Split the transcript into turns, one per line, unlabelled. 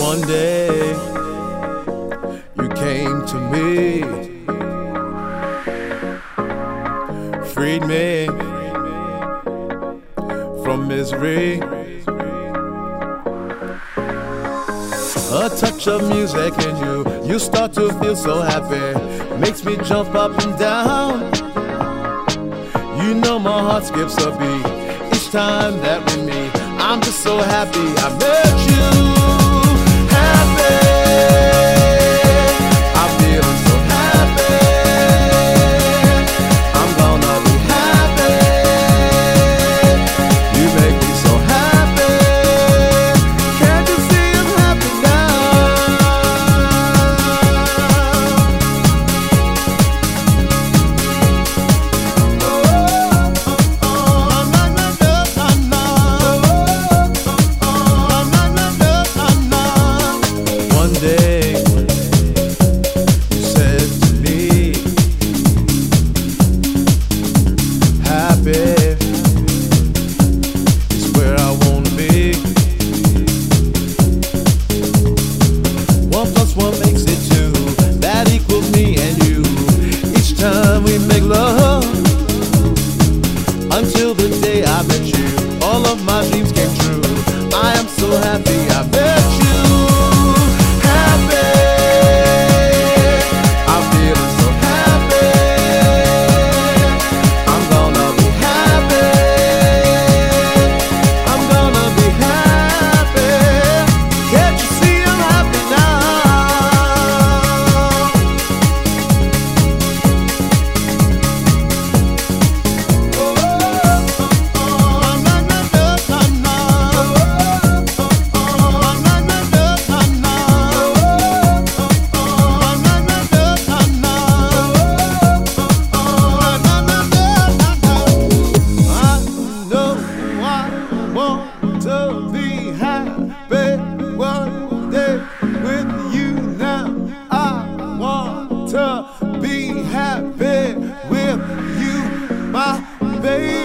One day you came to me, freed me from misery. A touch of music in you, you start to feel so happy. Makes me jump up and down. You know my heart skips a beat each time that we meet. I'm just so happy I met you. baby.